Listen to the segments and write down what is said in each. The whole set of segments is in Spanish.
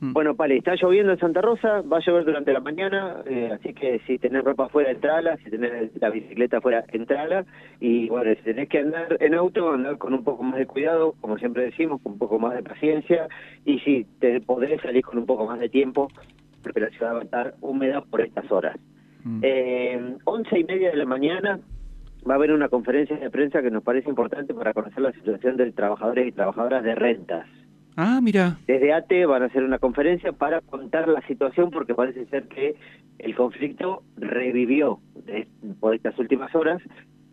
Mm. Bueno, Pali, está lloviendo en Santa Rosa, va a llover durante la mañana, eh, así que si tenés ropa afuera, entrala, si tenés la bicicleta afuera, entrala, y bueno, si tenés que andar en auto, andar con un poco más de cuidado, como siempre decimos, con un poco más de paciencia, y si te podés salir con un poco más de tiempo, porque la ciudad va a estar húmeda por estas horas. Mm. Eh, once y media de la mañana va a haber una conferencia de prensa que nos parece importante para conocer la situación de trabajadores y trabajadoras de rentas. Ah, mira. Desde ATE van a hacer una conferencia para contar la situación porque parece ser que el conflicto revivió de- por estas últimas horas.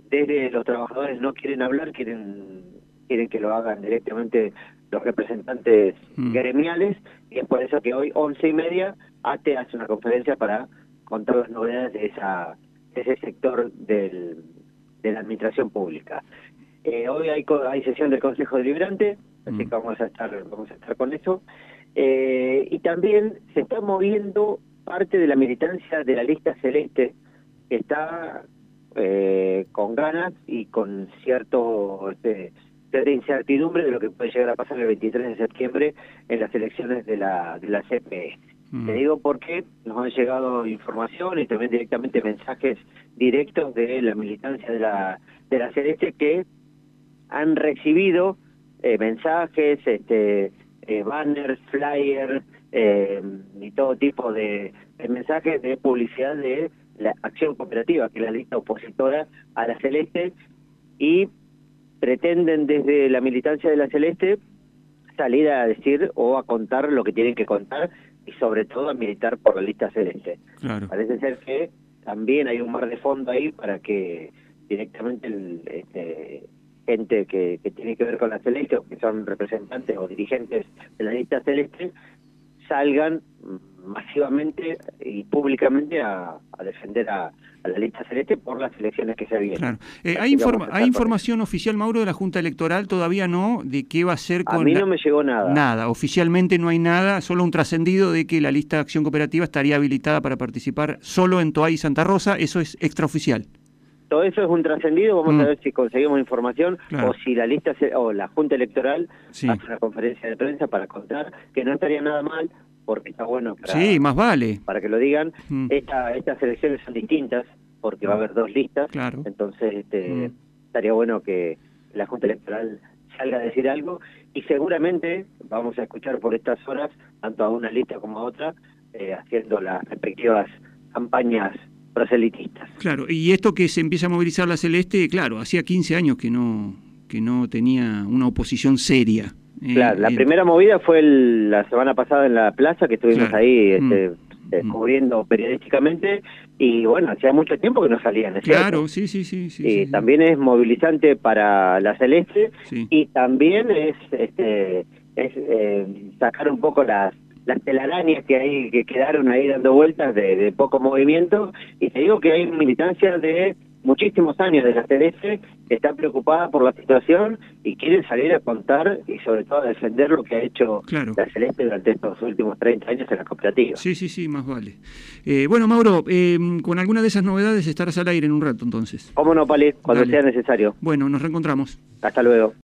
Desde los trabajadores no quieren hablar, quieren quieren que lo hagan directamente los representantes Mm. gremiales y es por eso que hoy, once y media, ATE hace una conferencia para contar las novedades de, esa, de ese sector del, de la administración pública. Eh, hoy hay, hay sesión del Consejo Deliberante, así Mm. que vamos a estar vamos a estar con eso. Eh, y también se está moviendo parte de la militancia de la lista celeste, que está eh, con ganas y con cierto este, cierta incertidumbre de lo que puede llegar a pasar el 23 de septiembre en las elecciones de la, de la CPE. Mm. Te digo porque nos han llegado información y también directamente mensajes directos de la militancia de la, de la Celeste que han recibido eh, mensajes, este, eh, banners, flyers eh, y todo tipo de, de mensajes de publicidad de la acción cooperativa, que es la lista opositora a la Celeste, y pretenden desde la militancia de la Celeste salir a decir o a contar lo que tienen que contar y sobre todo a militar por la lista celeste. Claro. Parece ser que también hay un mar de fondo ahí para que directamente el, este, gente que, que tiene que ver con la celeste o que son representantes o dirigentes de la lista celeste salgan masivamente y públicamente a, a defender a, a la lista celeste por las elecciones que se vienen. Claro. Eh, ¿Hay, informa- a estar ¿Hay con información oficial, Mauro, de la Junta Electoral? Todavía no, de qué va a ser A con mí la- no me llegó nada. Nada, oficialmente no hay nada, solo un trascendido de que la lista de acción cooperativa estaría habilitada para participar solo en Toay y Santa Rosa, eso es extraoficial. Todo eso es un trascendido, vamos Mm. a ver si conseguimos información Claro. o si la lista se- o la Junta Electoral Sí. hace una conferencia de prensa para contar que no estaría nada mal porque está bueno para, Sí, más vale. para que lo digan. Mm. Esta, estas elecciones son distintas porque va a haber dos listas, Claro. entonces este, Mm. estaría bueno que la Junta Electoral salga a decir algo y seguramente vamos a escuchar por estas horas tanto a una lista como a otra eh, haciendo las respectivas campañas proselitistas. Claro, y esto que se empieza a movilizar la Celeste, claro, hacía 15 años que no, que no tenía una oposición seria. Eh, Claro, la eh, primera movida fue el- la semana pasada en la plaza que estuvimos Claro. ahí este, Mm. eh, Mm. cubriendo periodísticamente y bueno, hacía mucho tiempo que no salían. ¿es cierto? Claro, sí, sí, sí. sí, y sí, sí. también es movilizante para la Celeste y también es este es eh, sacar un poco las las telarañas que hay que quedaron ahí dando vueltas de, de poco movimiento y te digo que hay militancia de muchísimos años de la Celeste que está preocupada por la situación y quieren salir a contar y sobre todo a defender lo que ha hecho Claro. la Celeste durante estos últimos 30 años en la cooperativa. Sí, sí, sí, más vale. Eh, bueno, Mauro, eh, con alguna de esas novedades estarás al aire en un rato entonces. ¿Cómo no, Pali? Cuando Dale. sea necesario. Bueno, nos reencontramos. Hasta luego.